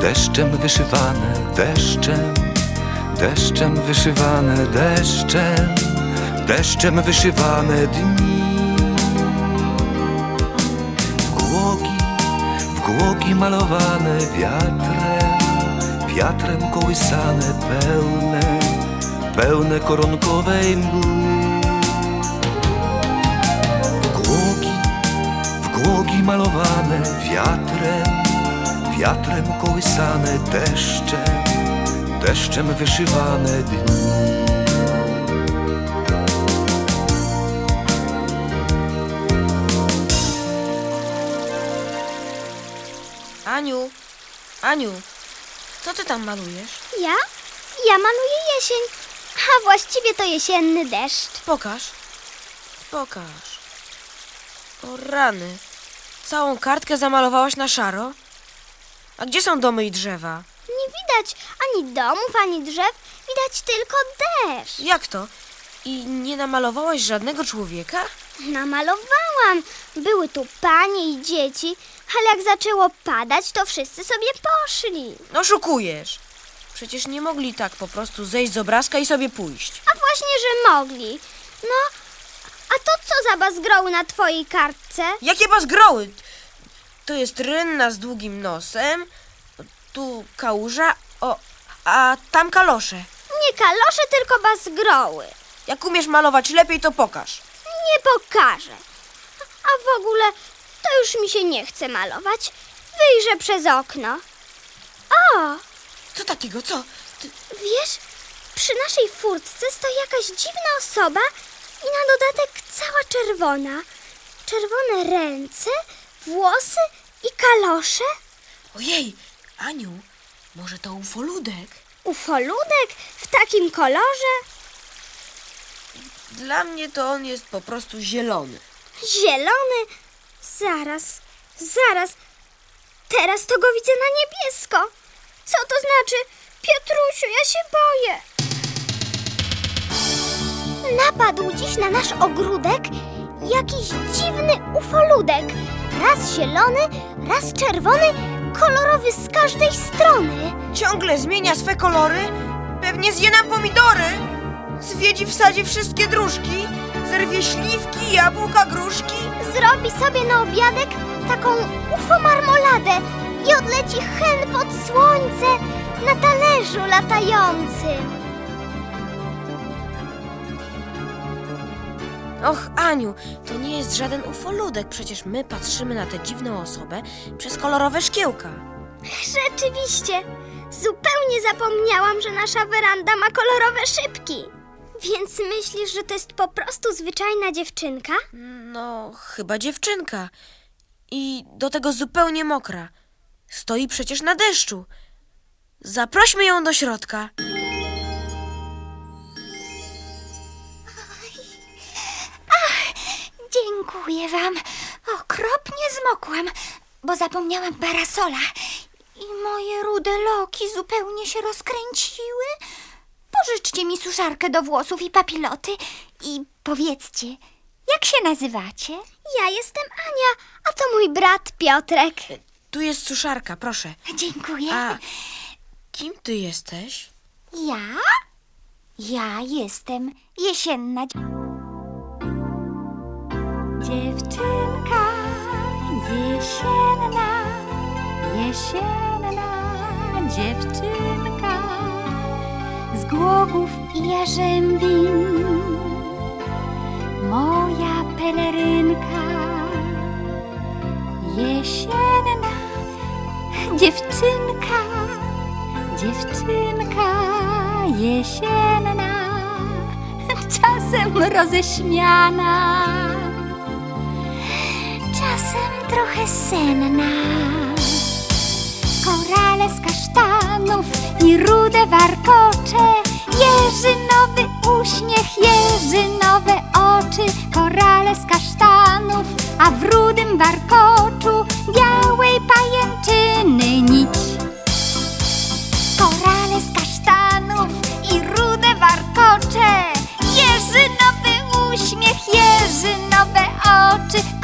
deszczem, wyszywane, deszczem, deszczem wyszywane, deszczem, deszczem wyszywane dni. W głogi, w głogi malowane wiatrem, wiatrem kołysane, pełne, pełne koronkowej mgły. Głogi, w głogi malowane wiatrem, wiatrem kołysane deszczem, deszczem wyszywane dni. Aniu, Aniu, co ty tam malujesz? Ja? Ja maluję jesień, a właściwie to jesienny deszcz. Pokaż. Pokaż. O rany. Całą kartkę zamalowałaś na szaro? A gdzie są domy i drzewa? Nie widać ani domów, ani drzew, widać tylko deszcz. Jak to? I nie namalowałaś żadnego człowieka? Namalowałam. Były tu panie i dzieci, ale jak zaczęło padać, to wszyscy sobie poszli. No szukujesz. Przecież nie mogli tak po prostu zejść z obrazka i sobie pójść. A właśnie, że mogli. No, a to co za bazgroły na twojej kartce? Jakie bazgroły? To jest rynna z długim nosem, tu kałuża, o, a tam kalosze. Nie kalosze, tylko bazgroły. Jak umiesz malować lepiej, to pokaż. Nie pokażę. A w ogóle to już mi się nie chce malować. Wyjrzę przez okno. O, Co takiego, co? Ty, wiesz, przy naszej furtce stoi jakaś dziwna osoba i na dodatek cała czerwona. Czerwone ręce, włosy i kalosze. ojej, Aniu, może to ufoludek? Ufoludek w takim kolorze. Dla mnie to on jest po prostu zielony. Zielony. Zaraz, zaraz. Teraz to go widzę na niebiesko. Co to znaczy? Piotrusiu, ja się boję. Napadł dziś na nasz ogródek jakiś dziwny ufoludek. Raz zielony, raz czerwony, kolorowy z każdej strony. Ciągle zmienia swe kolory, pewnie zje nam pomidory. Zwiedzi w sadzie wszystkie dróżki, zerwie śliwki, jabłka, gruszki. Zrobi sobie na obiadek taką ufo marmoladę i odleci hen pod słońce na talerzu latającym. Och, Aniu, to nie jest żaden ufoludek, przecież my patrzymy na tę dziwną osobę przez kolorowe szkiełka. Rzeczywiście, zupełnie zapomniałam, że nasza weranda ma kolorowe szybki. Więc myślisz, że to jest po prostu zwyczajna dziewczynka? No, chyba dziewczynka. I do tego zupełnie mokra. Stoi przecież na deszczu. Zaprośmy ją do środka. Dziękuję wam. Okropnie zmokłam, bo zapomniałam parasola. I moje rude loki zupełnie się rozkręciły. Pożyczcie mi suszarkę do włosów i papiloty i powiedzcie, jak się nazywacie? Ja jestem Ania, a to mój brat Piotrek. Tu jest suszarka, proszę. Dziękuję. A kim ty jesteś? Ja? Ja jestem jesienna dziewczynka, jesienna, jesienna dziewczynka. Z głogów i jarzębin. Moja pelerynka, jesienna dziewczynka, dziewczynka jesienna, czasem roześmiana, trochę senna. Korale z kasztanów i rude warkocze, jeżynowy uśmiech, jeżynowe oczy, korale z kasztanów, a w rudym warkoczu białej pajęczyny nić. Korale z kasztanów i rude warkocze Jeżynowy uśmiech, jeżynowe oczy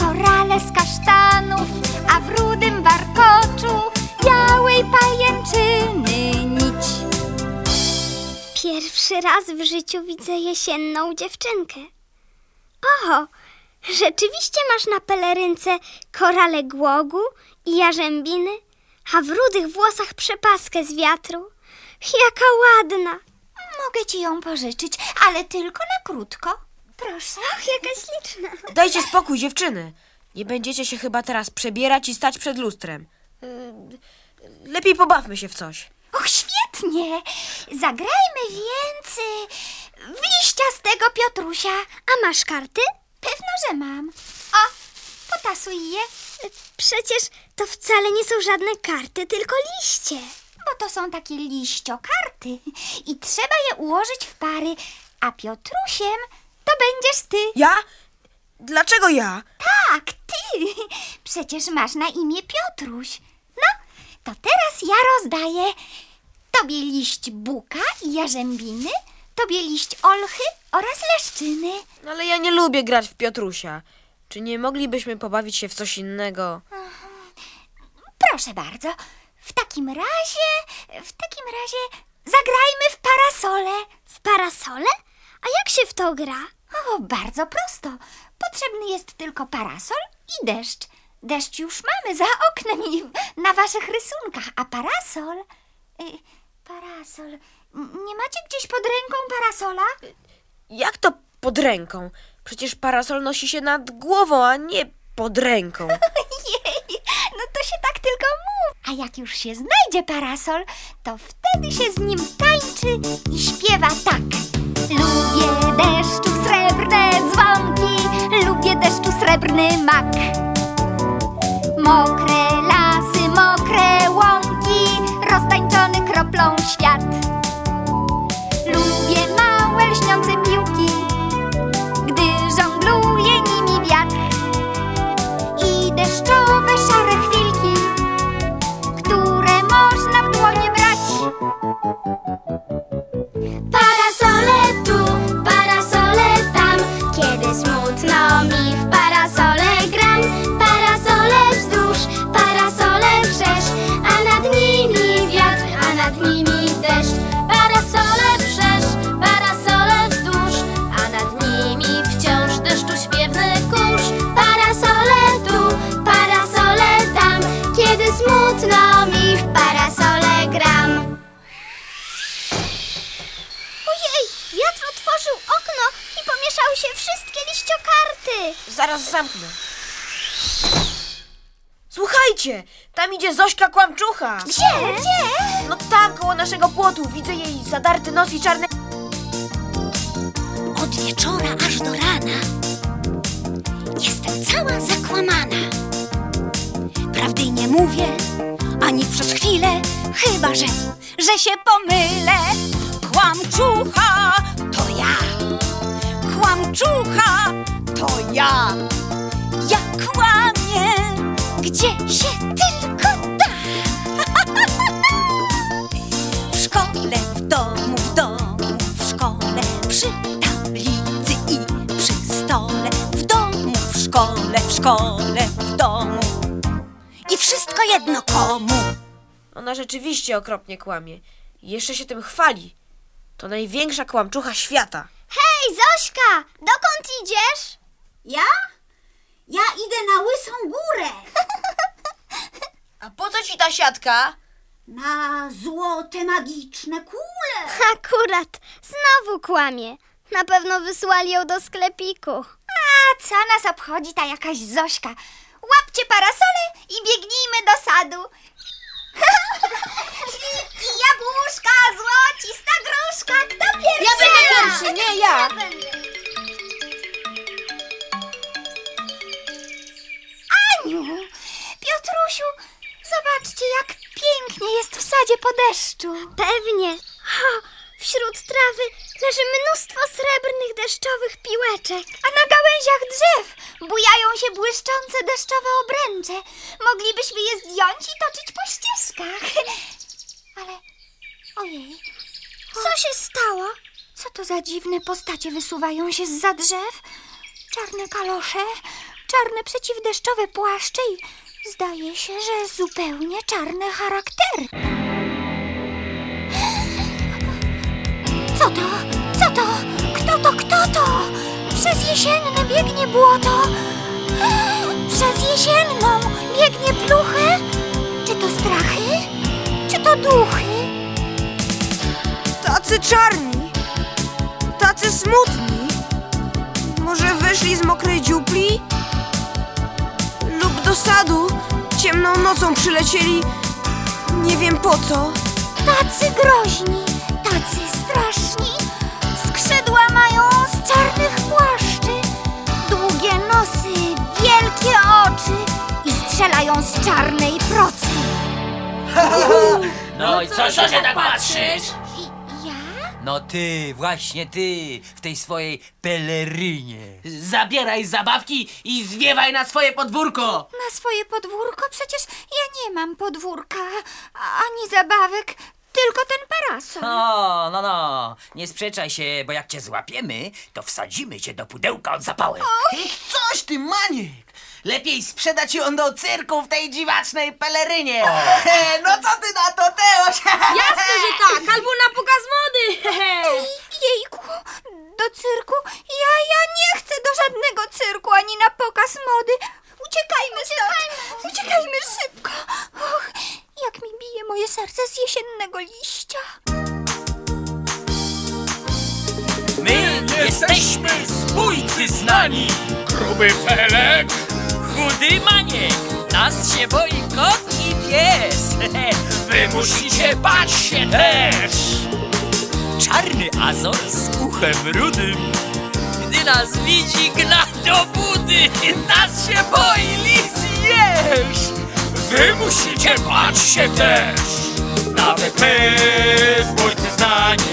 zielone z kasztanów, a w rudym warkoczu białej pajęczyny nić. Pierwszy raz w życiu widzę jesienną dziewczynkę. Oho, rzeczywiście masz na pelerynce korale głogu i jarzębiny, a w rudych włosach przepaskę z wiatru. Jaka ładna! Mogę ci ją pożyczyć, ale tylko na krótko. Proszę. Och, jaka śliczna. Dajcie spokój, dziewczyny. Nie będziecie się chyba teraz przebierać i stać przed lustrem. Yy, Lepiej pobawmy się w coś. Och, świetnie! Zagrajmy więc y, w liściastego Piotrusia. A masz karty? Pewno, że mam. O, potasuj je, Przecież to wcale nie są żadne karty, tylko liście. bo to są takie liściokarty i trzeba je ułożyć w pary, a Piotrusiem to będziesz ty. Ja? Dlaczego ja? Tak, ty! Przecież masz na imię Piotruś. No, to teraz ja rozdaję tobie liść buka i jarzębiny, tobie liść olchy oraz leszczyny. No, Ale ja nie lubię grać w Piotrusia. Czy nie moglibyśmy pobawić się w coś innego? Proszę bardzo. W takim razie, w takim razie zagrajmy w parasole. W parasole? A jak się w to gra? O, bardzo prosto. Potrzebny jest tylko parasol i deszcz. Deszcz już mamy za oknem i na waszych rysunkach, a parasol... Y, parasol... Nie macie gdzieś pod ręką parasola? Jak to pod ręką? Przecież parasol nosi się nad głową, a nie pod ręką. Jej, no to się tak tylko mówi. A jak już się znajdzie parasol, to wtedy się z nim tańczy i śpiewa tak. Lubię deszczu srebrne dzwonki, lubię deszczu srebrny mak. Mokre lasy, mokre łąki, roztańczony kroplą świat. Lubię małe lśniące piłki, gdy żongluje nimi wiatr i deszczowe szare chwilki, które można w dłonie brać. Się wszystkie liściokarty. Zaraz zamknę. Słuchajcie, tam idzie Zośka Kłamczucha. Gdzie? Gdzie? No tam, koło naszego płotu. Widzę jej zadarty nos i czarne... Od wieczora aż do rana jestem cała zakłamana. Prawdy nie mówię ani przez chwilę, chyba że, że się pomylę. Kłamczucha kłamczucha to ja. Ja kłamię, gdzie się tylko da. W szkole, w domu, w domu, w szkole, przy tablicy i przy stole, w domu, w szkole, w szkole, w domu. I wszystko jedno komu. Ona rzeczywiście okropnie kłamie. Jeszcze się tym chwali. To największa kłamczucha świata. Hej, Zośka, dokąd idziesz? Ja? Ja idę na łysą górę. A po co ci ta siatka? Na złote magiczne kule. Akurat, znowu kłamie. Na pewno wysłali ją do sklepiku. A co nas obchodzi ta jakaś Zośka? Łapcie parasole i biegnijmy do sadu. Śliwki, jabłuszka, złocista gruszka, kto pierwszy? Ja będę pierwszy, nie ja. Aniu, Piotrusiu, zobaczcie jak pięknie jest w sadzie po deszczu. Pewnie. O, wśród trawy leży mnóstwo srebrnych deszczowych piłeczek. A na gałęziach drzew bujają się błyszczące deszczowe obręcze. Moglibyśmy je zdjąć i toczyć po ścieżkach. Ale, ojej, Co się stało? co to za dziwne postacie wysuwają się zza drzew? Czarne kalosze, czarne przeciwdeszczowe płaszcze i zdaje się, że zupełnie czarne charaktery. Co to? Jesienne biegnie błoto. Przez jesienną biegnie pluchę. Czy to strachy? Czy to duchy? Tacy czarni, tacy smutni. Może wyszli z mokrej dziupli? Lub do sadu ciemną nocą przylecieli, nie wiem po co. Tacy groźni, tacy straszni. Oczy i strzelają z czarnej procy. No i co się tak patrzysz? Ja? No ty, właśnie ty, w tej swojej pelerynie. Zabieraj zabawki i zwiewaj na swoje podwórko! Na swoje podwórko? Przecież ja nie mam podwórka, ani zabawek, tylko ten parasol. No, no, no, nie sprzeczaj się, bo jak cię złapiemy, to wsadzimy cię do pudełka od zapałek. Coś ty, Maniek! Lepiej sprzedać ją do cyrku w tej dziwacznej pelerynie! No co ty na to, Teoś? Jasne, że tak, albo na pokaz mody. Ej, jejku, do cyrku? Ja, ja nie chcę do żadnego cyrku, ani na pokaz mody. Uciekajmy stąd, uciekajmy szybko. Och, jak mi bije moje serce z jesiennego liścia. My jesteśmy zbójcy znani, Gruby Felek, chudy maniek, nas się boi kot i pies. wy musicie bać się też! Czarny Azor z uchem rudym, gdy nas widzi gna do budy, nas się boi lis jeść. Wy musicie bać się też! Nawet my, zbójcy znani,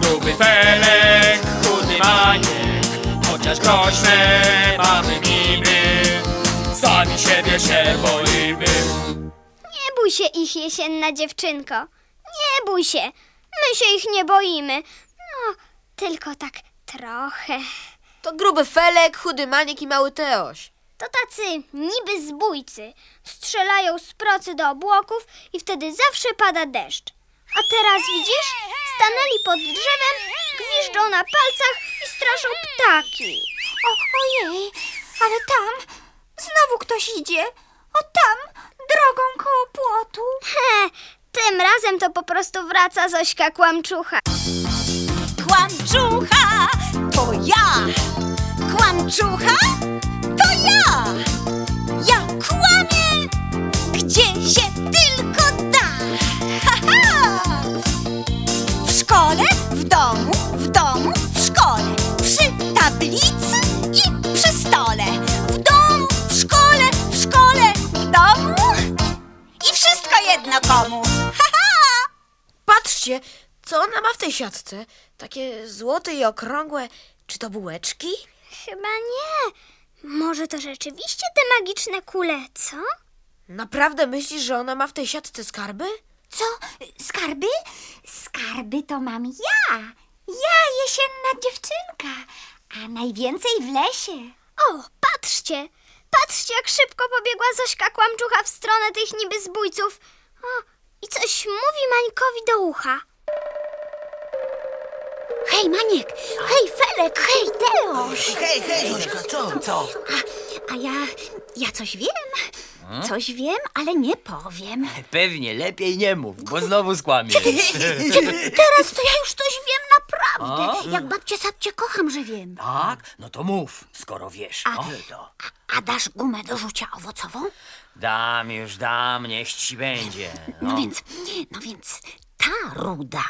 gruby Felek, chudy maniek, chociaż groźne mamy miny, sami siebie się boimy. Nie bój się ich, jesienna dziewczynko. Nie bój się. My się ich nie boimy. No, tylko tak trochę. To gruby Felek, chudy Maniek i mały Teoś. To tacy niby zbójcy. Strzelają z procy do obłoków i wtedy zawsze pada deszcz. A teraz widzisz? Stanęli pod drzewem, gwiżdżą na palcach i straszą ptaki. O, ojej, ale tam znowu ktoś idzie. O tam, drogą koło płotu. He, tym razem to po prostu wraca Zośka Kłamczucha. Kłamczucha to ja! Kłamczucha to ja! Ja kłamię, gdzie się tylko da! Ha, ha! W szkole, w domu, w domu, jedno komu. Ha, ha! Patrzcie, co ona ma w tej siatce. Takie złote i okrągłe. Czy to bułeczki? Chyba nie. Może to rzeczywiście te magiczne kule, co? Naprawdę myślisz, że ona ma w tej siatce skarby? Co? Skarby? Skarby to mam ja. Ja, jesienna dziewczynka. A najwięcej w lesie. O, patrzcie! Patrzcie, jak szybko pobiegła Zośka Kłamczucha w stronę tych niby zbójców. O, i coś mówi Mańkowi do ucha. Hej, Maniek! Hej, Felek! Hej, Teosz! Hej, hej, Zośka, co? Co? A ja, ja coś wiem. Coś wiem, ale nie powiem. Pewnie, lepiej nie mów, bo znowu skłamiesz. Teraz to ja już coś wiem naprawdę. Jak babcie sapcie kocham, że wiem. Tak? No to mów, skoro wiesz. No, to. A dasz gumę do rzucia owocową? Dam już, dam, niech ci będzie. No No. więc, no więc ta ruda.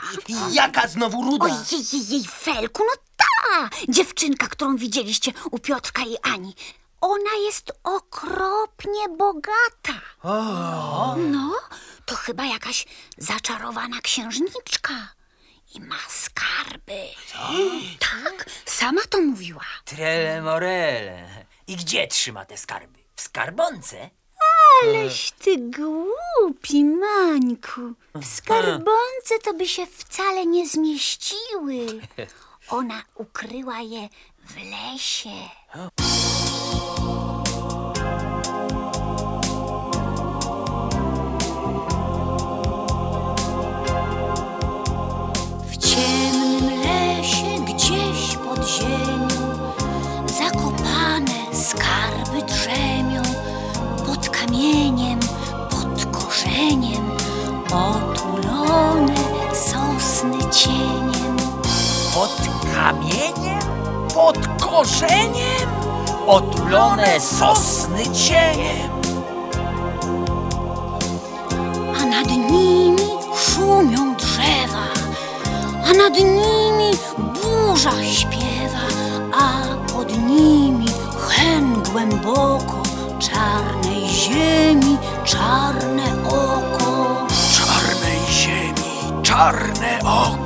Jaka znowu ruda? Ojej, jej, jej, Felku, no ta dziewczynka, którą widzieliście u Piotrka i Ani. Ona jest okropnie bogata. No, to chyba jakaś zaczarowana księżniczka. I ma skarby. Tak, sama to mówiła. Trele morele. I gdzie trzyma te skarby? W skarbonce? Aleś ty głupi, Mańku. W skarbonce to by się wcale nie zmieściły. Ona ukryła je w lesie. Kamieniem, pod korzeniem, otulone sosny cieniem. A nad nimi szumią drzewa, a nad nimi burza śpiewa, a pod nimi hen głęboko czarnej ziemi czarne oko. Czarnej ziemi, czarne oko.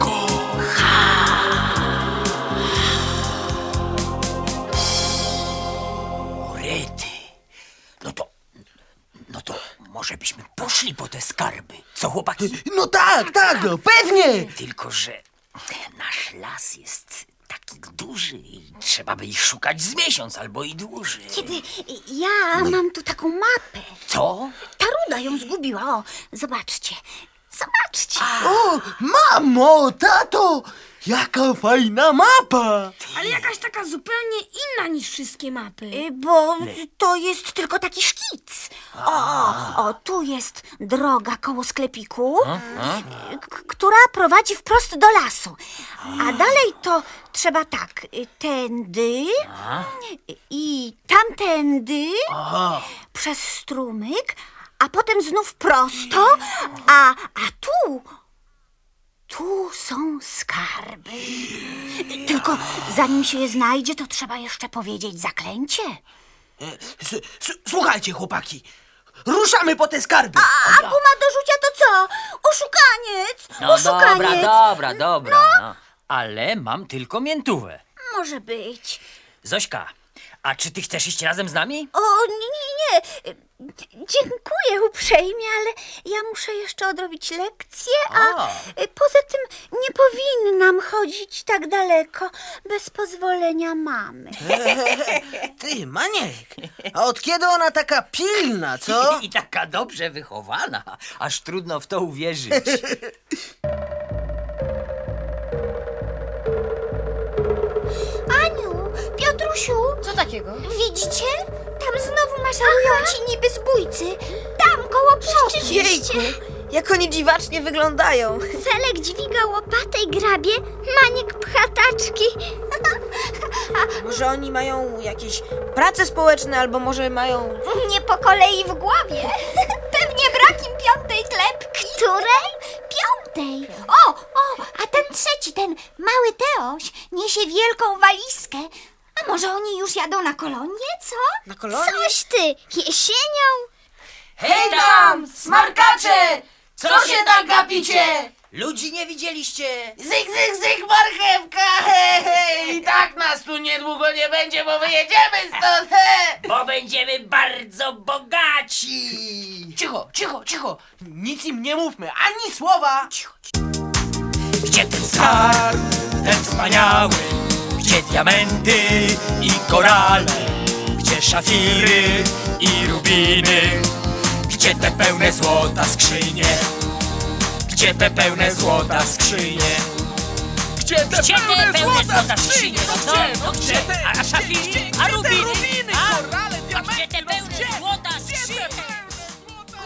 Poszli po te skarby. Co chłopaki? No tak, tak, no pewnie. Tylko, że nasz las jest taki duży i trzeba by ich szukać z miesiąc albo i dłużej. Kiedy ja mam tu taką mapę. Co? Ta ruda ją zgubiła. O, zobaczcie. Zobaczcie. O, mamo, tato, jaka fajna mapa. Ale jakaś taka zupełnie inna niż wszystkie mapy. Y, Bo to jest tylko taki szkic. O, o, o, tu jest droga koło sklepiku, y, k- która prowadzi wprost do lasu. A dalej to trzeba tak, y, tędy i tamtędy, przez strumyk, a potem znów prosto, a, a tu... Tu są skarby. Tylko zanim się je znajdzie, to trzeba jeszcze powiedzieć zaklęcie. S- s- Słuchajcie, chłopaki, ruszamy po te skarby. A guma do rzucia to co? Oszukaniec! No Oszukaniec! dobra, dobra, dobra. No. Ale mam tylko miętówę. Może być. Zośka, a czy ty chcesz iść razem z nami? O, nie, nie, nie. Dziękuję uprzejmie, ale ja muszę jeszcze odrobić lekcję, a A. y, poza tym nie powinnam chodzić tak daleko bez pozwolenia mamy. Ty, Maniek, a od kiedy ona taka pilna, co? I taka dobrze wychowana, aż trudno w to uwierzyć. Aniu, Piotrusiu, Co takiego? widzicie? Tam znowu maszerują ci niby zbójcy. Tam, koło. Jejku, jak oni dziwacznie wyglądają. Felek dźwiga łopatę i grabie, Maniek pcha taczki. Może oni mają jakieś prace społeczne, albo może mają... Nie po kolei w głowie. Pewnie brak im piątej klepki. Której? Piątej. O, o, a ten trzeci, ten mały Teoś, niesie wielką walizkę. A może oni już jadą na kolonię, co? Na kolonie? Coś ty, jesienią? Hej tam, smarkacze! Co się tak gapicie? Ludzi nie widzieliście? Zyk, zyk, zyk, marchewka! He, he. I tak nas tu niedługo nie będzie, bo wyjedziemy stąd! He. Bo będziemy bardzo bogaci. Cicho, cicho, cicho! Nic im nie mówmy, ani słowa! Cicho, Gdzie ten skarb, ten wspaniały? Gdzie diamenty i korale? Gdzie szafiry i rubiny? Gdzie te pełne złota skrzynie? Gdzie te pełne złota skrzynie? Gdzie te Gdzie te pełne złota skrzynie? No, no gdzie? A, a szafiry? A rubiny? A, korale, a gdzie te pełne złota skrzynie?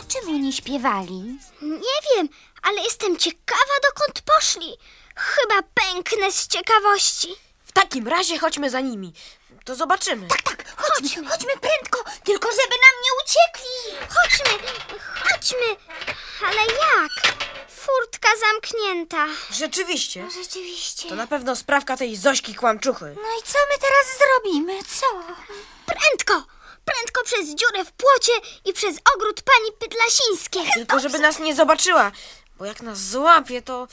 O czym oni śpiewali? Nie wiem, ale jestem ciekawa, dokąd poszli. Chyba pęknę z ciekawości. W takim razie chodźmy za nimi. To zobaczymy. Tak, chodźmy, chodźmy prędko, tylko żeby nam nie uciekli. Chodźmy, chodźmy. Ale jak? Furtka zamknięta. Rzeczywiście. Rzeczywiście. To na pewno sprawka tej Zośki kłamczuchy. No i co my teraz zrobimy, co? Prędko! Prędko przez dziurę w płocie i przez ogród pani Pytlasińskiej. Tylko żeby nas nie zobaczyła, bo jak nas złapie, to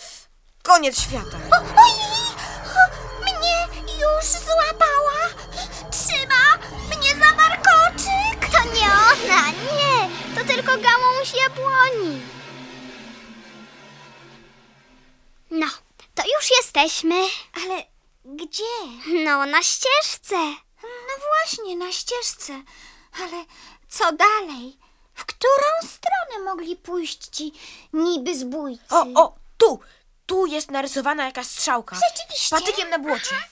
koniec świata. Ojej! Mnie już złapała! Trzyma mnie za warkoczyk! To nie ona, nie! To tylko gałąź jabłoni. No, to już jesteśmy. Ale gdzie? No, na ścieżce. No właśnie, na ścieżce. Ale co dalej? W którą stronę mogli pójść ci niby zbójcy? O, o, tu! Tu jest narysowana jakaś strzałka. Rzeczywiście? Patykiem na błocie.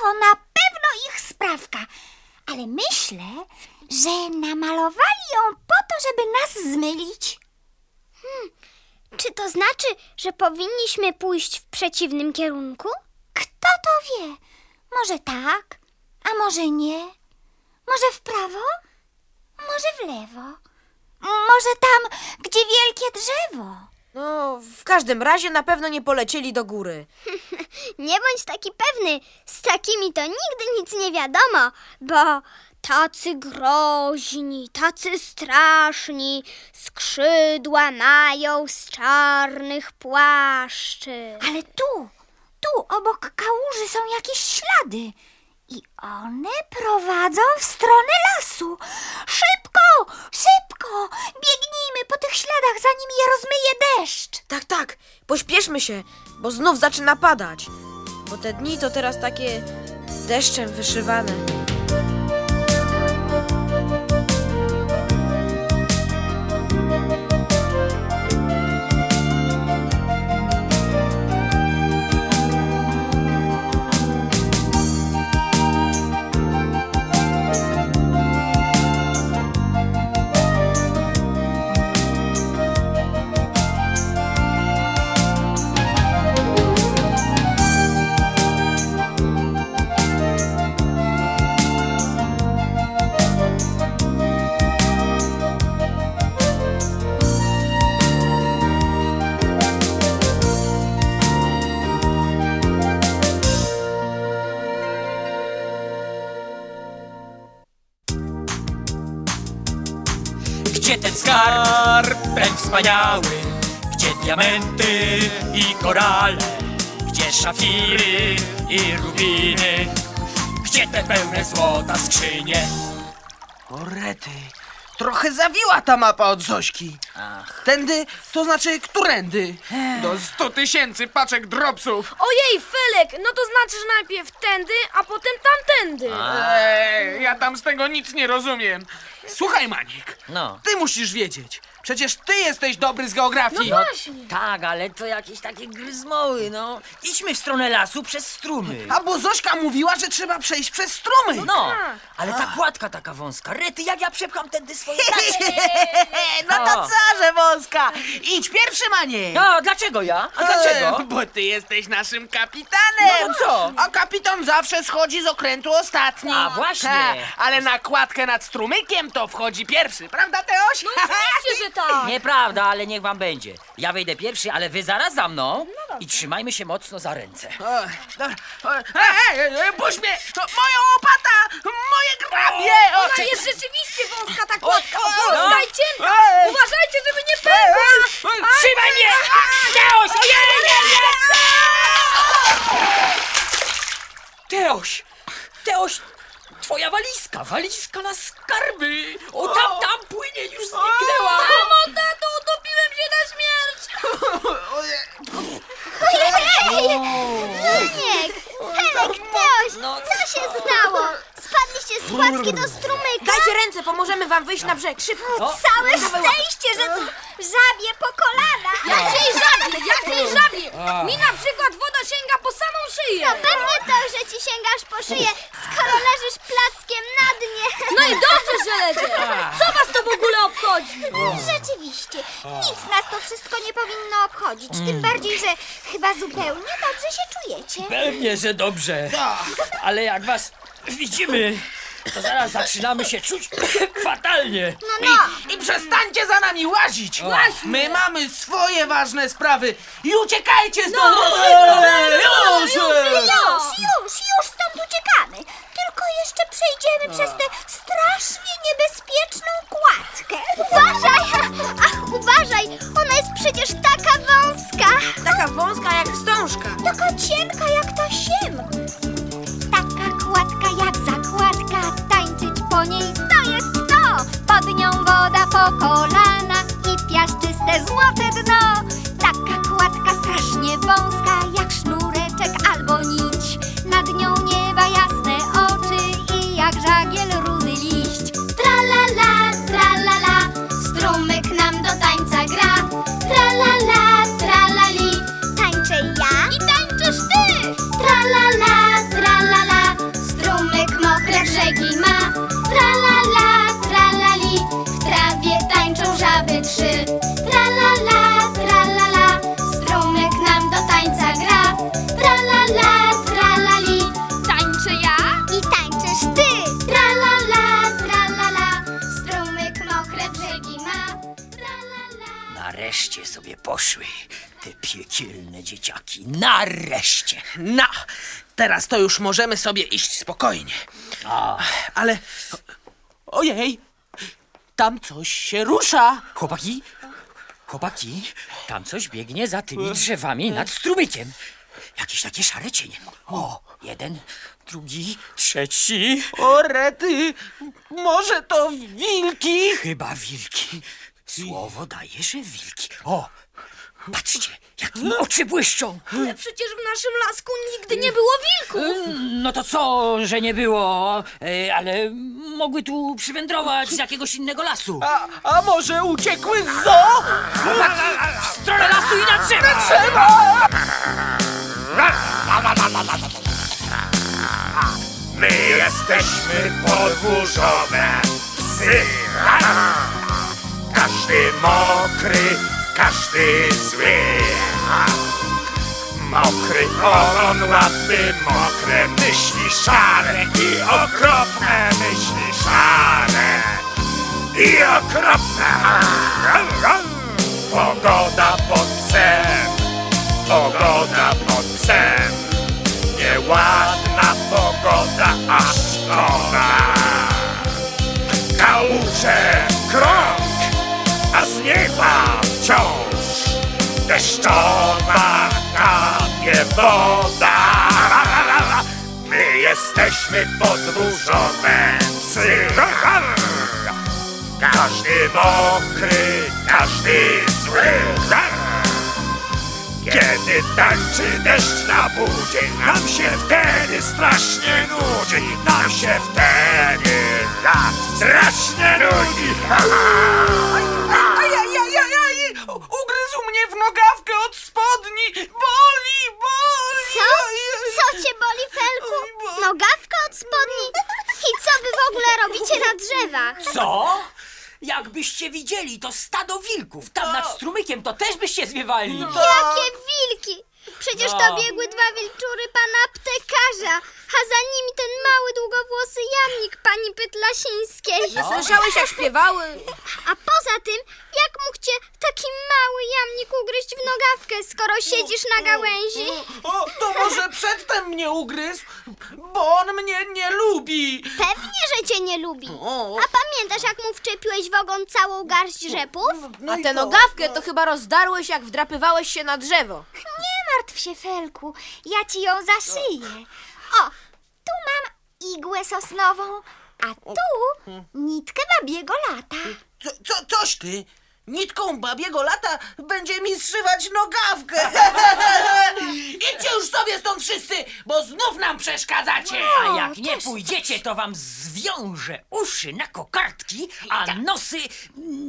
To na pewno ich sprawka. Ale myślę, że namalowali ją po to, żeby nas zmylić. Czy to znaczy, że powinniśmy pójść w przeciwnym kierunku? Kto to wie? Może tak, a może nie? Może w prawo? Może w lewo? Może tam, gdzie wielkie drzewo? No, w każdym razie na pewno nie polecieli do góry. Nie bądź taki pewny, z takimi to nigdy nic nie wiadomo, bo tacy groźni, tacy straszni, skrzydła mają z czarnych płaszczy. Ale tu, tu obok kałuży są jakieś ślady. I one prowadzą w stronę lasu. Szybko, szybko! Biegnijmy po tych śladach, zanim je rozmyje deszcz. Tak, tak, pośpieszmy się, bo znów zaczyna padać. Bo te dni to teraz takie deszczem wyszywane. Ten wspaniały? Gdzie diamenty i korale? Gdzie szafiry i rubiny? Gdzie te pełne złota skrzynie? O rety, trochę zawiła ta mapa od Zośki. Tędy, to znaczy którędy? Do 100 tysięcy paczek dropsów! Ojej, Felek, no to znaczy, że najpierw tędy, a potem tamtędy. Eee, ja tam z tego nic nie rozumiem. Słuchaj, Manik, No. Ty musisz wiedzieć. Przecież ty jesteś dobry z geografii. Tak, ale to jakieś takie gryzmoły, no. Idźmy w stronę lasu przez strumy. A bo Zośka mówiła, że trzeba przejść przez strumy. No, ale ta kładka taka wąska. Rety, jak ja przepcham tędy swoje tacie? no to co, że wąska? Idź pierwszy, Manie. No, dlaczego ja? A dlaczego? Bo ty jesteś naszym kapitanem. No co? A kapitan zawsze schodzi z okrętu ostatni. A, właśnie. Ale na kładkę nad strumykiem to wchodzi pierwszy, prawda, Teoś? No Oczywiście, że tak. Nieprawda, ale niech wam będzie. Ja wejdę pierwszy, ale wy zaraz za mną i trzymajmy się mocno za ręce. O, dobra. O, Ej, ej, ej, puść mnie! To moja łopata! Moje grabie! O, Ona jest rzeczywiście wąska ta kładka, o, wąska i cienka. Ej. Uważajcie, żeby nie pękła. ej, Trzymaj mnie! Teoś! Ojej! Teoś! Teoś! Twoja walizka! Walizka na skarby! O, tam, tam płynie, już zniknęła! Mamo, tato, utopiłem się na śmierć. Maniek! Felek, Teoś, No, co się stało? Spadliście z kładki do strumyka? Dajcie ręce, pomożemy wam wyjść na brzeg, szybko. O, Całe szczęście, że tu żabie po kolana. Jakiej żabie, jakiej żabie? Mi na przykład woda sięga po samą szyję. No pewnie to, że ci sięgasz po szyję, skoro leżysz plackiem na dnie. No i dobrze, że lecie. Co was to w ogóle obchodzi? Rzeczywiście, nic nas to wszystko nie powinno obchodzić. Tym bardziej, że chyba zupełnie dobrze się czujecie. Pewnie, że dobrze. Ale jak was widzimy, to zaraz zaczynamy się czuć fatalnie. I, I przestańcie za nami łazić! My mamy swoje ważne sprawy i uciekajcie stąd! Ej, już! Już, już, już stąd uciekamy. Tylko jeszcze przejdziemy przez tę strasznie niebezpieczną kładkę. Uważaj! Ach, uważaj! Ona jest przecież taka teraz to już możemy sobie iść spokojnie. Ale. Ojej! Tam coś się rusza. Chłopaki, chłopaki, tam coś biegnie za tymi drzewami nad strumykiem. Jakieś takie szare cienie. O, jeden, drugi, trzeci. O rety! Może to wilki? Chyba wilki. Słowo daje, że wilki. O, patrzcie, jak im oczy błyszczą. Ale przecież w naszym lasku nigdy nie było wilków. No to co, że nie było, e, ale mogły tu przywędrować z jakiegoś innego lasu. A, a może uciekły z zoo? W stronę lasu i na drzewa! My jesteśmy podwórzowe psy. Każdy mokry, każdy zły. Mokry ogon, łapy mokre, myśli szare i okropne myśli szare. I okropne. Pogoda pod psem, pogoda pod psem. Nieładna pogoda, a szkoda. Kałuże krąg, a z nieba wciąż deszczowa kapie woda. My jesteśmy podwórzowe psy. Każdy mokry, każdy zły. Kiedy tańczy deszcz na budzie, nam się wtedy strasznie nudzi, nam się wtedy strasznie nudzi. spodni! Boli, boli! Co? Co cię boli, Felku? Nogawka od spodni? I co wy w ogóle robicie na drzewach? Co? Jakbyście widzieli, to stado wilków. Tam nad strumykiem to też byście zwiewali. Jakie wilki! Przecież to No. biegły dwa wilczury pana aptekarza, a za nimi ten mały, długowłosy jamnik pani Pytlasińskiej. Słyszałeś jak śpiewały? A poza tym, jak mógł cię taki mały jamnik ugryźć w nogawkę, skoro siedzisz na gałęzi? O, to może przedtem mnie ugryzł, bo on mnie nie lubi. Pewnie, że cię nie lubi. A pamiętasz, jak mu wczepiłeś w ogon całą garść rzepów? No A i tę nogawkę to chyba rozdarłeś jak wdrapywałeś się na drzewo. Nie martw się, Felku, ja ci ją zaszyję. O, tu mam igłę sosnową, a tu nitkę babiego lata. Co, co, coś ty? Nitką babiego lata będzie mi zszywać nogawkę. Idźcie już sobie stąd wszyscy, bo znów nam przeszkadzacie. A jak nie pójdziecie, to wam zwiążę uszy na kokardki, a nosy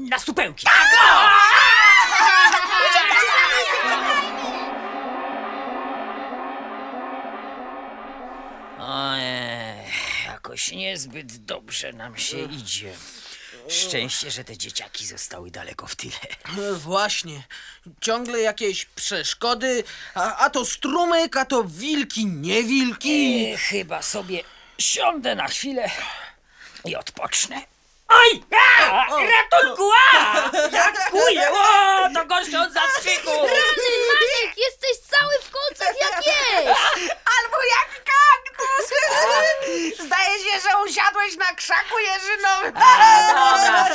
na stupełki. Ojej, jakoś niezbyt dobrze nam się idzie. Szczęście, że te dzieciaki zostały daleko w tyle. E, Właśnie, ciągle jakieś przeszkody, a, a to strumyk, a to wilki, nie wilki. E, chyba sobie siądę na chwilę i odpocznę. Oj! A, ratunku! A! Jak kuje! O, to gorsze od zastrzyku! Maniek, jesteś cały w kolcach jak jest! Albo jak kaktus. Zdaje się, że usiadłeś na krzaku jeżynowym. dobra.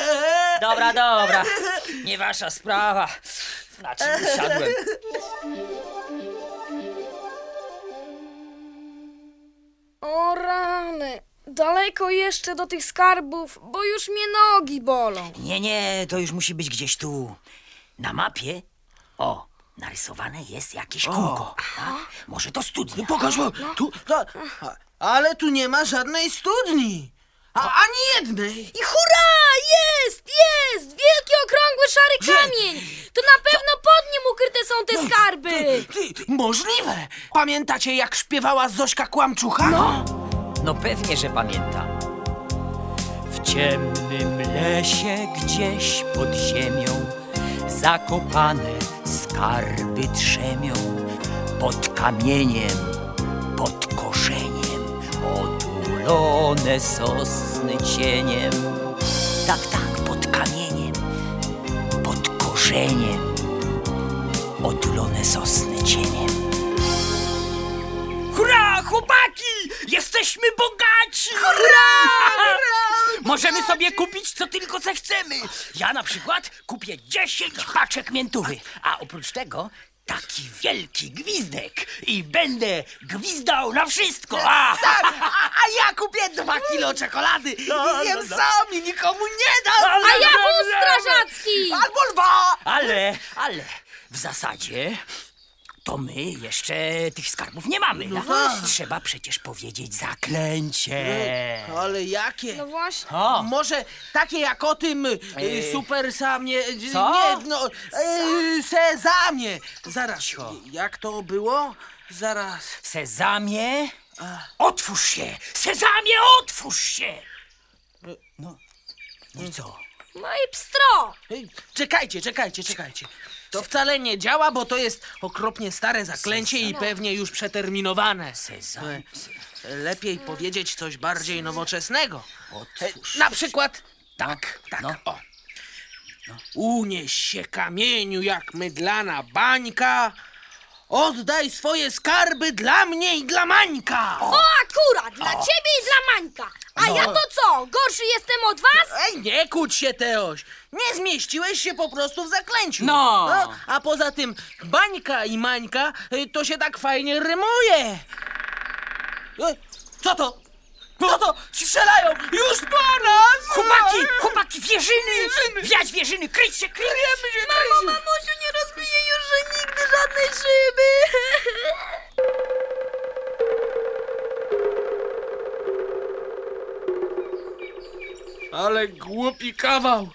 Dobra, dobra. Nie wasza sprawa. Na czym usiadłem? O rany, daleko jeszcze do tych skarbów, bo już mnie nogi bolą. Nie, nie, to już musi być gdzieś tu. Na mapie, o, narysowane jest jakieś kółko. A? Może to studnia. Pokaż, bo tu, ta, a, ale tu nie ma żadnej studni. A, ani jednej. I hurra! Jest, jest! Wielki, okrągły, szary kamień! To na pewno pod nim ukryte są te skarby! Ty, możliwe. Pamiętacie, jak śpiewała Zośka Kłamczucha? No. No pewnie, że pamiętam. W ciemnym lesie gdzieś pod ziemią zakopane skarby trzemią pod kamieniem, pod korzeniem otulone sosny cieniem. Tak, tak, pod kamieniem, pod korzeniem otulone sosny cieniem. Jesteśmy bogaci! Hurra! Możemy sobie kupić co tylko zechcemy. Ja na przykład kupię 10 paczek miętury, a oprócz tego taki wielki gwizdek i będę gwizdał na wszystko. A! Tak, a, a ja kupię dwa kilo czekolady i zjem sam i nikomu nie dam. A ja wóz strażacki! Albo dwa. Ale, ale w zasadzie to my jeszcze tych skarbów nie mamy. No Trzeba przecież powiedzieć zaklęcie. Ale jakie? No właśnie. O. Może takie jak o tym y, Ej. super samie. y, Co? Nie, no. Y, sezamie. Zaraz. Jak to było? Zaraz. Sezamie, otwórz się! Sezamie, otwórz się! No, no i co? No i pstro! Czekajcie, czekajcie, czekajcie. To wcale nie działa, bo to jest okropnie stare zaklęcie i pewnie już przeterminowane. E, Lepiej powiedzieć coś bardziej nowoczesnego. E, Na przykład tak, tak. no. O. Unieś się kamieniu jak mydlana bańka. Oddaj swoje skarby dla mnie i dla Mańka. O, akurat! Dla ciebie i dla Mańka! A ja to co? Gorszy jestem od was? Ej, nie kłóć się, Teoś. Nie zmieściłeś się po prostu w zaklęciu. No. a poza tym bańka i mańka y, to się tak fajnie rymuje. E, Co to? Co to? Strzelają! Już po nas! Chłopaki, chłopaki, wieżyny! Wiać wieżyny, kryć się, kryjemy się, Mamo, mamusiu, nie rozbiję już, nigdy żadnej szyby! Ale głupi kawał.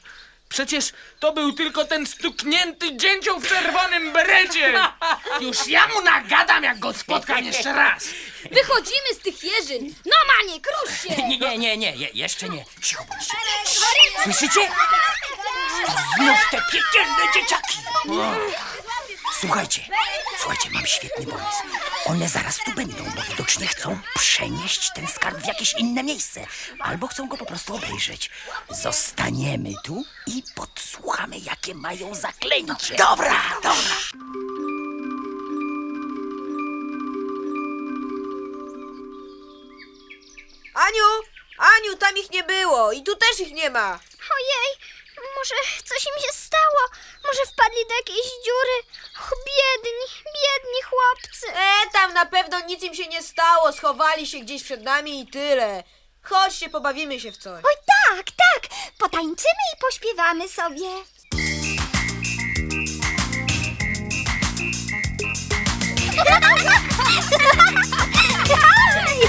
Przecież to był tylko ten stuknięty dzięcioł w czerwonym berecie. Już ja mu nagadam, jak go spotkam jeszcze raz. Wychodzimy z tych jeżyn! No, Maniek, rusz się! Nie, nie, nie, nie, je, jeszcze nie. Cicho bądźcie. Słyszycie? To znów te piekielne dzieciaki. Słuchajcie, słuchajcie, mam świetny pomysł. One zaraz tu będą, bo widocznie chcą przenieść ten skarb w jakieś inne miejsce. Albo chcą go po prostu obejrzeć. Zostaniemy tu i podsłuchamy, jakie mają zaklęcie. Dobra, dobra. Aniu! Aniu, tam ich nie było i tu też ich nie ma! Ojej, może coś im się stało? Może wpadli do jakiejś dziury? Och, biedni, biedni chłopcy. E, tam na pewno nic im się nie stało, schowali się gdzieś przed nami i tyle. Chodźcie, pobawimy się w coś. Oj, tak, tak. Potańczymy i pośpiewamy sobie.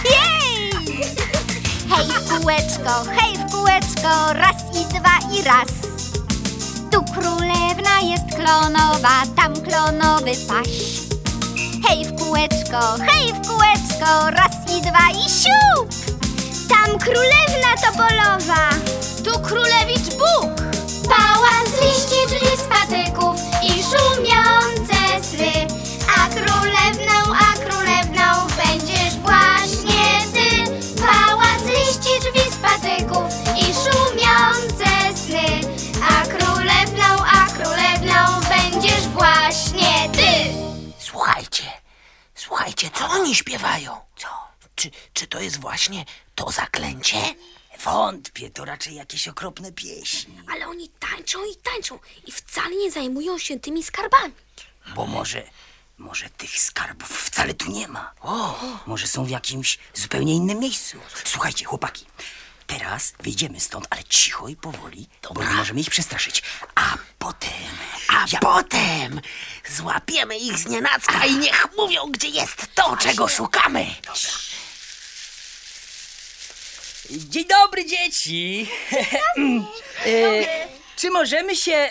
Jej! Hej kółeczko, hej w raz i dwa i raz. Tu królewna jest klonowa, tam klonowy paś. Hej w kółeczko, hej w kółeczko, raz i dwa i siup! Tam królewna topolowa, tu królewicz Bóg. Pałac z liści, drzwi z patyków i szumiące słuchajcie, co oni śpiewają? Co? Czy, czy to jest właśnie to zaklęcie? Wątpię, to raczej jakieś okropne pieśni. Ale oni tańczą i tańczą i wcale nie zajmują się tymi skarbami. Bo może, może tych skarbów wcale tu nie ma. O, może są w jakimś zupełnie innym miejscu. Słuchajcie, chłopaki, teraz wyjdziemy stąd, ale cicho i powoli, bo nie możemy ich przestraszyć. A potem... A ja... potem złapiemy ich z nienacka i niech mówią, gdzie jest to, czego szukamy. Dzień dobry, dzieci! E, Czy możemy się e,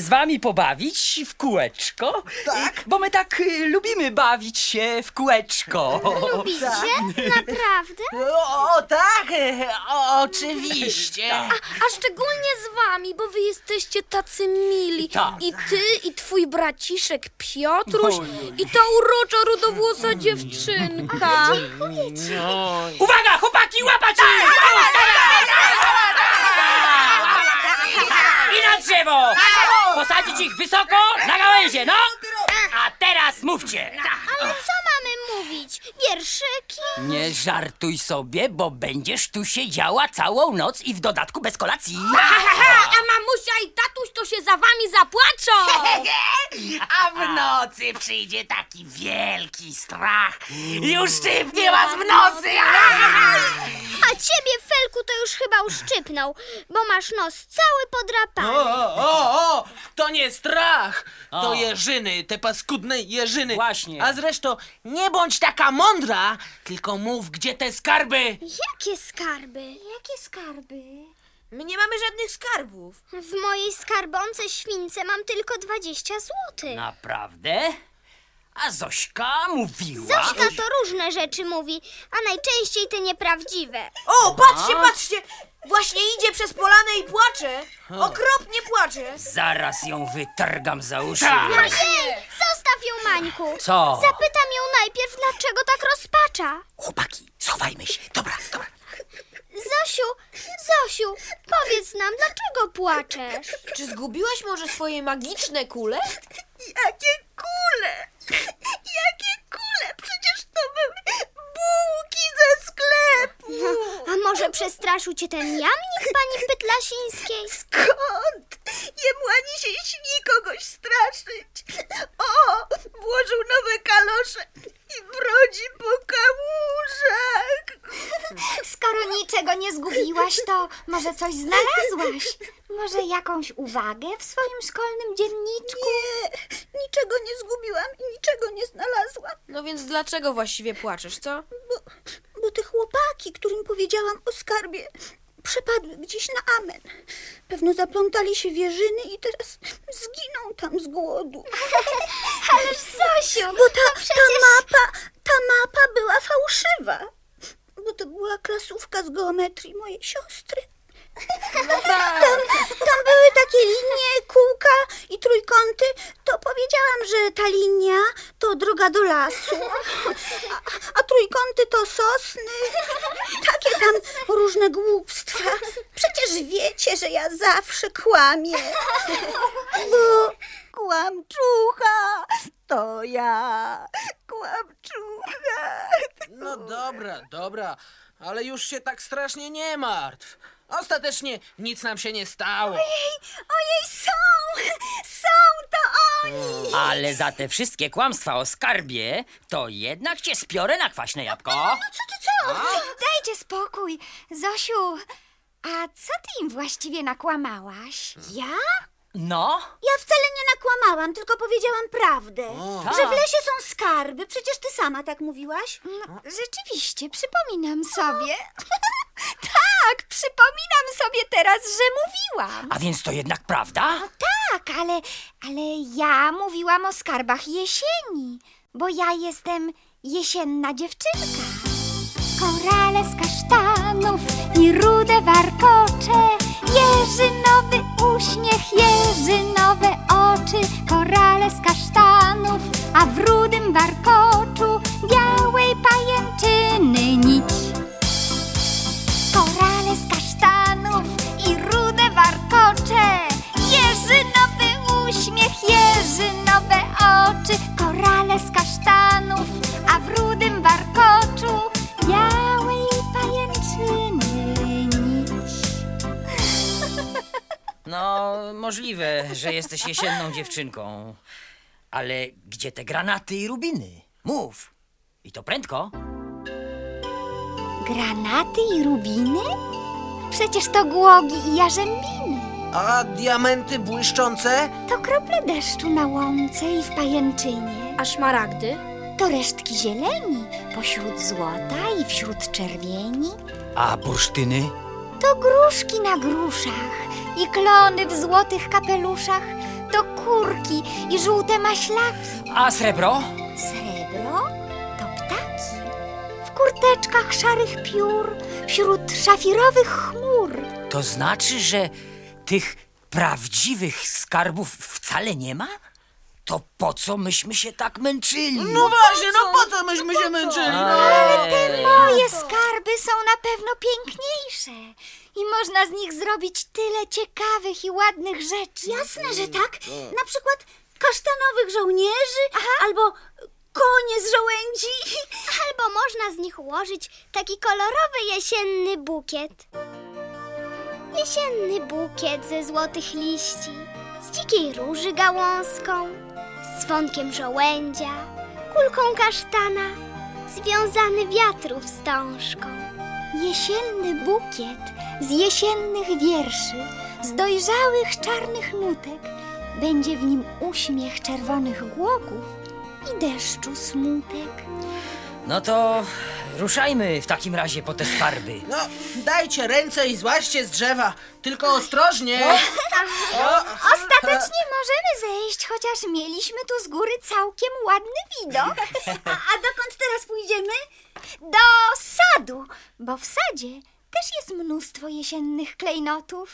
z wami pobawić w kółeczko? Tak. Bo my tak e, lubimy bawić się w kółeczko. Lubicie? Naprawdę? O, o tak, e, o, oczywiście. A szczególnie z wami, bo wy jesteście tacy mili. Tak. I ty, i twój braciszek Piotruś, i ta urocza rudowłosa dziewczynka. Uwaga, chłopaki, łapać wysoko na gałęzie, no! A teraz mówcie! Nie żartuj sobie, bo będziesz tu siedziała całą noc i w dodatku bez kolacji. A mamusia i tatuś to się za wami zapłaczą! A w nocy przyjdzie taki wielki strach i uszczypnie was w nosy. A ciebie, Felku, to już chyba uszczypnął, bo masz nos cały podrapany. O, o, o, to nie strach, to O. jeżyny, te paskudne jeżyny. Właśnie. A zresztą nie bądź taka mądra, tylko mów, gdzie te skarby. Jakie skarby? Jakie skarby? My nie mamy żadnych skarbów. W mojej skarbonce śwince mam tylko 20 złotych. Naprawdę? A Zośka mówiła... Zośka to różne rzeczy mówi, a najczęściej te nieprawdziwe. O, patrzcie, patrzcie! Właśnie idzie przez polanę i płacze. Okropnie płacze. Zaraz ją wytargam za uszy. Ojej, zostaw ją, Mańku. Co? Zapytam ją najpierw, dlaczego tak rozpacza. Chłopaki, schowajmy się. Dobra, dobra. Zosiu, Zosiu, powiedz nam, dlaczego płaczesz? Czy zgubiłaś może swoje magiczne kule? Jakie przestraszył cię ten jamnik pani Pytlasińskiej? Skąd? Jemu ani się śni kogoś straszyć. O, włożył nowe kalosze i brodzi po kałużach. Skoro niczego nie zgubiłaś, to może coś znalazłaś? Może jakąś uwagę w swoim szkolnym dzienniczku? Nie, niczego nie zgubiłam i niczego nie znalazłam. No więc dlaczego właściwie płaczesz, co? Bo, te chłopaki, którym powiedziałam o skarbie, przepadły gdzieś na amen. Pewno zaplątali się w jeżyny i teraz zginą tam z głodu. Ależ Zosiu, Bo ta, ta mapa, ta mapa była fałszywa. Bo to była klasówka z geometrii mojej siostry. Tam, tam były takie linie, kółka i trójkąty. To powiedziałam, że ta linia to droga do lasu, a, a trójkąty to sosny. Takie tam różne głupstwa. Przecież wiecie, że ja zawsze kłamię. Bo kłamczucha to ja. Kłamczucha. No dobra, dobra, ale już się tak strasznie nie martw. Ostatecznie nic nam się nie stało. Ojej, są! Są to oni! Ale za te wszystkie kłamstwa o skarbie, to jednak cię spiorę na kwaśne jabłko. Co ty co? Dajcie spokój. Zosiu, a co ty im właściwie nakłamałaś? Ja? No, Ja wcale nie nakłamałam, tylko powiedziałam prawdę. tak. Że w lesie są skarby. Przecież ty sama tak mówiłaś. No, rzeczywiście, przypominam sobie. tak, przypominam sobie teraz, że mówiłam. a więc to jednak prawda? Tak, ale, ale ja mówiłam o skarbach jesieni, bo ja jestem jesienna dziewczynka. Korale z kasztanów i rude warkocze, jeżynowy uśmiech, jeżynowe oczy, korale z kasztanów, a w rudym warkoczu białej pajęczyny nić. Korale z kasztanów i rude warkocze. Jeżynowy uśmiech, jeżynowe oczy. Korale z kasztanów, a w rudym warkoczu No, możliwe, że jesteś jesienną dziewczynką. Ale gdzie te granaty i rubiny? Mów. I to prędko. Granaty i rubiny? Przecież to głogi i jarzębiny A diamenty błyszczące? To krople deszczu na łące i w pajęczynie A szmaragdy? To resztki zieleni pośród złota i wśród czerwieni. A bursztyny? To gruszki na gruszach i klony w złotych kapeluszach. To kurki i żółte maślaki. A srebro? Srebro to ptaki w kurteczkach szarych piór wśród szafirowych chmur. To znaczy, że tych prawdziwych skarbów wcale nie ma? To po co myśmy się tak męczyli? No właśnie, no po co myśmy się męczyli? No. Ej. Moje skarby są na pewno piękniejsze i można z nich zrobić tyle ciekawych i ładnych rzeczy. Jasne, że tak. Na przykład kasztanowych żołnierzy albo konie z żołędzi. Albo można z nich ułożyć taki kolorowy jesienny bukiet. Jesienny bukiet ze złotych liści, z dzikiej róży gałązką, dzwonkiem żołędzia, kulką kasztana, związany wiatru wstążką. Jesienny bukiet z jesiennych wierszy, z dojrzałych czarnych nutek. Będzie w nim uśmiech czerwonych głogów i deszczu smutek. No to ruszajmy w takim razie po te skarby. No, dajcie ręce i złaźcie z drzewa. Tylko ostrożnie. Ostatecznie możemy zejść, chociaż mieliśmy tu z góry całkiem ładny widok. A, a dokąd teraz pójdziemy? Do sadu, bo w sadzie też jest mnóstwo jesiennych klejnotów.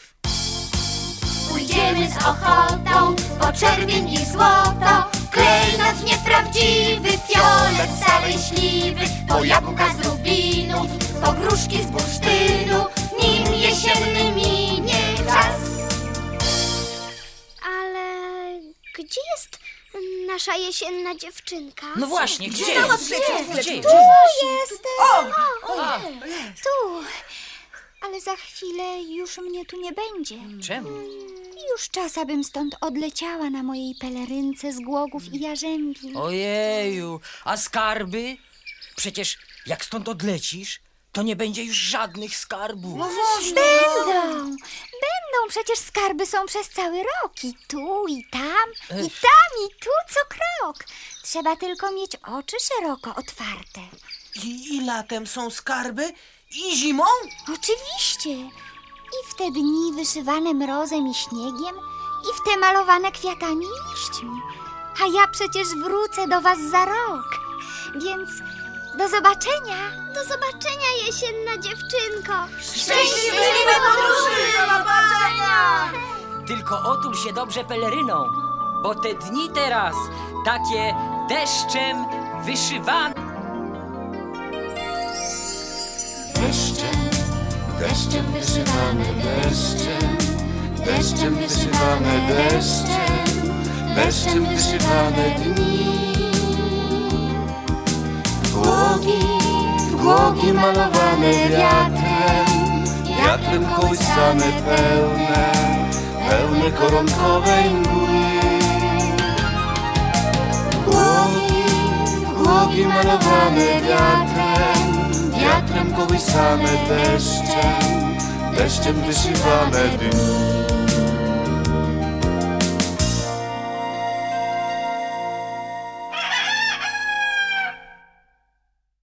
Pójdziemy z ochotą po czerwień i złoto Klejnot nieprawdziwy, fiolet zaleśliwy Po jabłka z rubinów, po gruszki z bursztynu Nim jesienny minie czas Ale gdzie jest nasza jesienna dziewczynka? No właśnie, gdzie jest? Gdzie jest? Jestem! Tu. Ale za chwilę już mnie tu nie będzie. Czemu? Już czas, abym stąd odleciała na mojej pelerynce z głogów i jarzębin. Ojeju, a skarby? Przecież jak stąd odlecisz, to nie będzie już żadnych skarbów. Będą, będą, przecież skarby są przez cały rok. I tu, i tam, i tam, i tu co krok. Trzeba tylko mieć oczy szeroko otwarte. I, I latem są skarby? I zimą? Oczywiście. I w te dni wyszywane mrozem i śniegiem, i w te malowane kwiatami i liśćmi. A ja przecież wrócę do was za rok. Więc do zobaczenia. Do zobaczenia, jesienna dziewczynko Szczęśliwej podróży! Do zobaczenia! Tylko otul się dobrze peleryną, bo te dni teraz takie deszczem wyszywane. Deszczem wyszywane, deszczem, deszczem wyszywane, deszczem, deszczem wyszywane dni. W głogi malowane wiatrem, wiatrem kołysane pełne, pełne koronkowej mgły. W głogi malowane wiatrem, wiatrem kołysane deszczem, deszczem wyszywane dni.